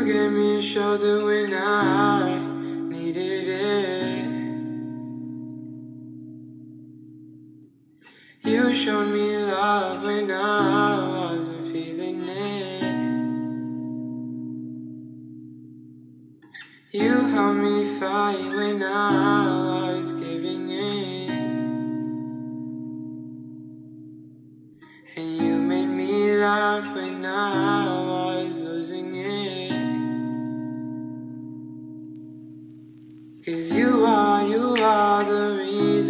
You gave me a shoulder when I needed it. You showed me love when I wasn't feeling it. You helped me fight when I was giving in. And you made me laugh when I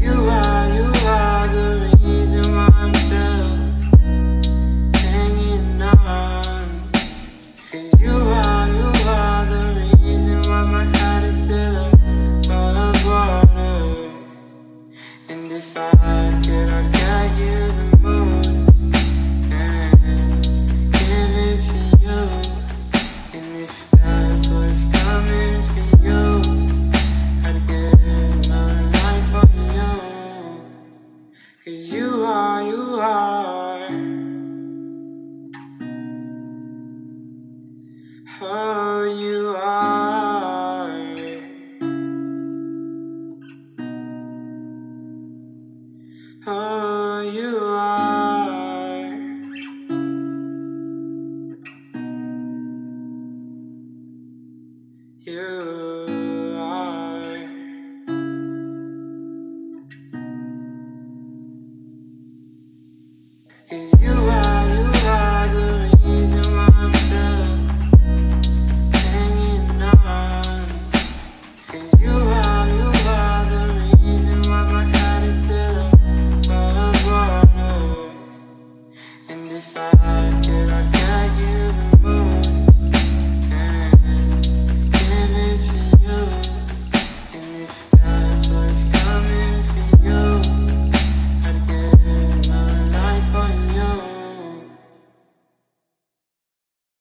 You are, Cause you are, you are. Oh, you are. Oh, you are. You